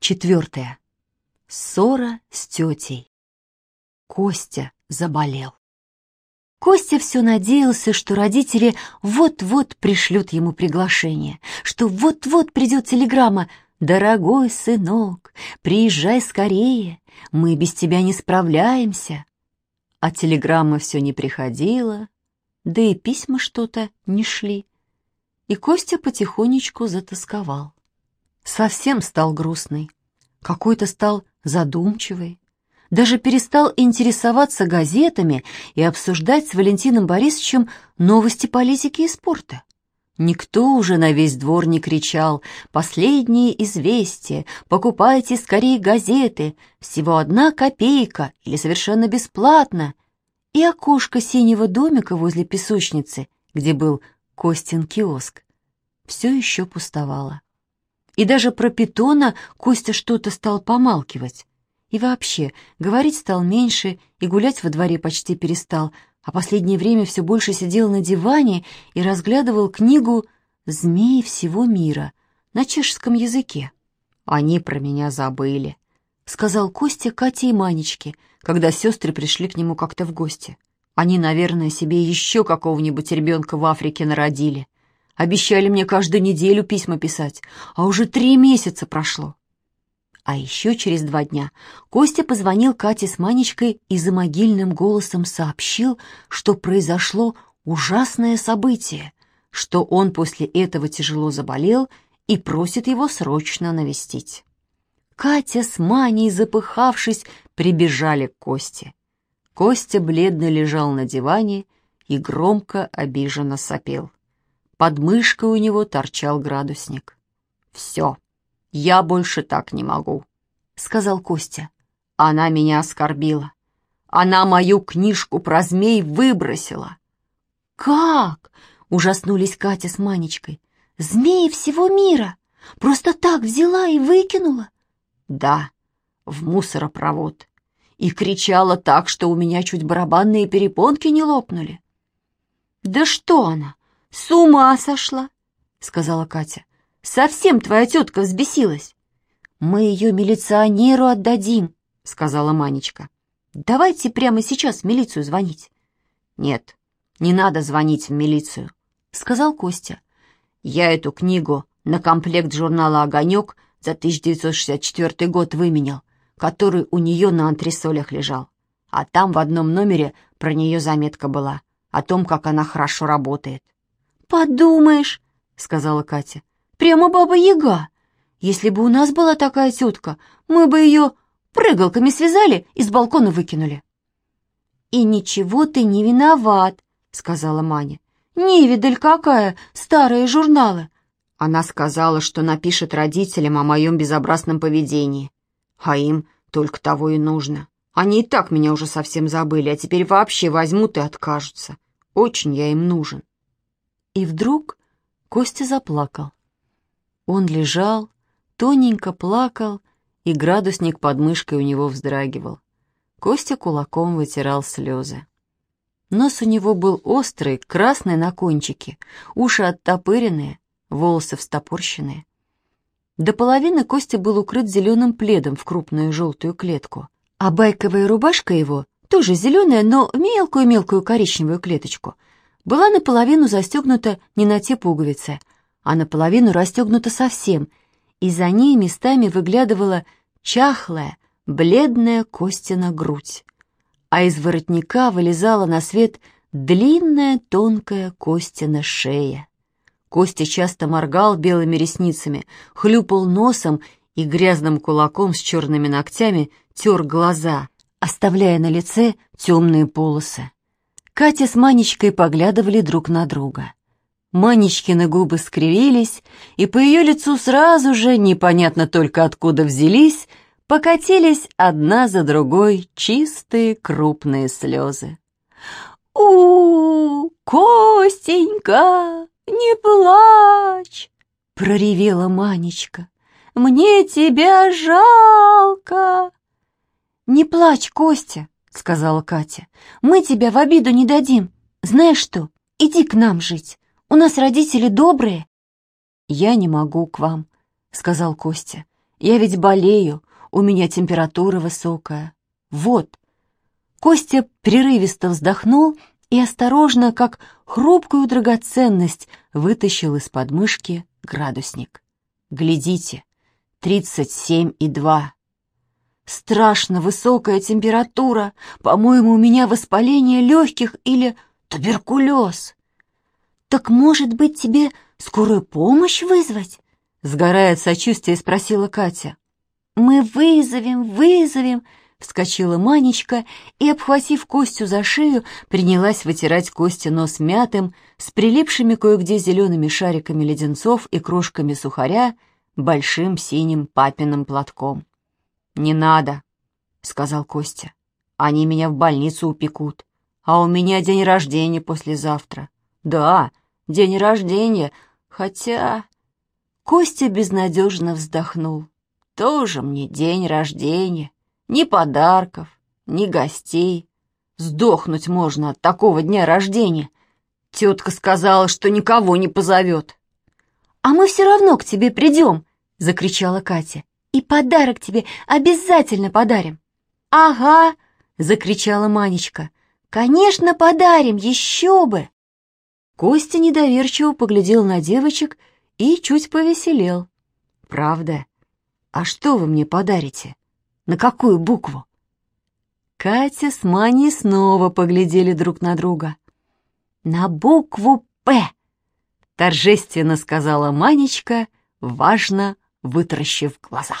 Четвертое. Ссора с тетей. Костя заболел. Костя все надеялся, что родители вот-вот пришлют ему приглашение, что вот-вот придет телеграмма «Дорогой сынок, приезжай скорее, мы без тебя не справляемся». А телеграмма все не приходила, да и письма что-то не шли. И Костя потихонечку затасковал совсем стал грустный, какой-то стал задумчивый, даже перестал интересоваться газетами и обсуждать с Валентином Борисовичем новости политики и спорта. Никто уже на весь двор не кричал «Последние известия! Покупайте скорее газеты! Всего одна копейка или совершенно бесплатно!» И окошко синего домика возле песочницы, где был Костин киоск, все еще пустовало. И даже про питона Костя что-то стал помалкивать. И вообще, говорить стал меньше и гулять во дворе почти перестал, а последнее время все больше сидел на диване и разглядывал книгу «Змеи всего мира» на чешском языке. «Они про меня забыли», — сказал Костя Кате и Манечке, когда сестры пришли к нему как-то в гости. «Они, наверное, себе еще какого-нибудь ребенка в Африке народили». Обещали мне каждую неделю письма писать, а уже три месяца прошло. А еще через два дня Костя позвонил Кате с Манечкой и за могильным голосом сообщил, что произошло ужасное событие, что он после этого тяжело заболел и просит его срочно навестить. Катя с Маней, запыхавшись, прибежали к Косте. Костя бледно лежал на диване и громко обиженно сопел. Под мышкой у него торчал градусник. «Все, я больше так не могу», — сказал Костя. «Она меня оскорбила. Она мою книжку про змей выбросила». «Как?» — ужаснулись Катя с Манечкой. «Змеи всего мира! Просто так взяла и выкинула?» «Да, в мусоропровод. И кричала так, что у меня чуть барабанные перепонки не лопнули». «Да что она? «С ума сошла!» — сказала Катя. «Совсем твоя тетка взбесилась!» «Мы ее милиционеру отдадим», — сказала Манечка. «Давайте прямо сейчас в милицию звонить». «Нет, не надо звонить в милицию», — сказал Костя. «Я эту книгу на комплект журнала «Огонек» за 1964 год выменял, который у нее на антресолях лежал. А там в одном номере про нее заметка была о том, как она хорошо работает. «Подумаешь», — сказала Катя, — «прямо баба-яга. Если бы у нас была такая тетка, мы бы ее прыгалками связали и с балкона выкинули». «И ничего ты не виноват», — сказала Маня. «Невидаль какая, старые журналы». Она сказала, что напишет родителям о моем безобразном поведении. А им только того и нужно. Они и так меня уже совсем забыли, а теперь вообще возьмут и откажутся. Очень я им нужен. И вдруг Костя заплакал. Он лежал, тоненько плакал, и градусник под мышкой у него вздрагивал. Костя кулаком вытирал слезы. Нос у него был острый, красный на кончике, уши оттопыренные, волосы встопорщенные. До половины Костя был укрыт зеленым пледом в крупную желтую клетку, а байковая рубашка его, тоже зеленая, но мелкую-мелкую коричневую клеточку — была наполовину застегнута не на те пуговицы, а наполовину расстегнута совсем, и за ней местами выглядывала чахлая, бледная Костина грудь. А из воротника вылезала на свет длинная тонкая Костина шея. Костя часто моргал белыми ресницами, хлюпал носом и грязным кулаком с черными ногтями тер глаза, оставляя на лице темные полосы. Катя с Манечкой поглядывали друг на друга. Манечкины губы скривились, и по ее лицу сразу же, непонятно только откуда взялись, покатились одна за другой чистые крупные слезы. у, Костенька, не плачь!» — проревела Манечка. «Мне тебя жалко!» «Не плачь, Костя!» — сказала Катя. «Мы тебя в обиду не дадим. Знаешь что, иди к нам жить. У нас родители добрые». «Я не могу к вам», — сказал Костя. Я ведь болею, у меня температура высокая. Вот». Костя прерывисто вздохнул и осторожно, как хрупкую драгоценность, вытащил из подмышки градусник. «Глядите, тридцать семь и два». «Страшно высокая температура. По-моему, у меня воспаление легких или туберкулез». «Так, может быть, тебе скорую помощь вызвать?» Сгорая от сочувствия, спросила Катя. «Мы вызовем, вызовем!» Вскочила Манечка и, обхватив Костю за шею, принялась вытирать Косте нос мятым, с прилипшими кое-где зелеными шариками леденцов и крошками сухаря, большим синим папиным платком. «Не надо», — сказал Костя. «Они меня в больницу упекут, а у меня день рождения послезавтра». «Да, день рождения, хотя...» Костя безнадежно вздохнул. «Тоже мне день рождения, ни подарков, ни гостей. Сдохнуть можно от такого дня рождения. Тетка сказала, что никого не позовет». «А мы все равно к тебе придем!» — закричала Катя. «И подарок тебе обязательно подарим!» «Ага!» — закричала Манечка. «Конечно, подарим, еще бы!» Костя недоверчиво поглядел на девочек и чуть повеселел. «Правда? А что вы мне подарите? На какую букву?» Катя с Маней снова поглядели друг на друга. «На букву «П», — торжественно сказала Манечка, важно вытаращив глаза.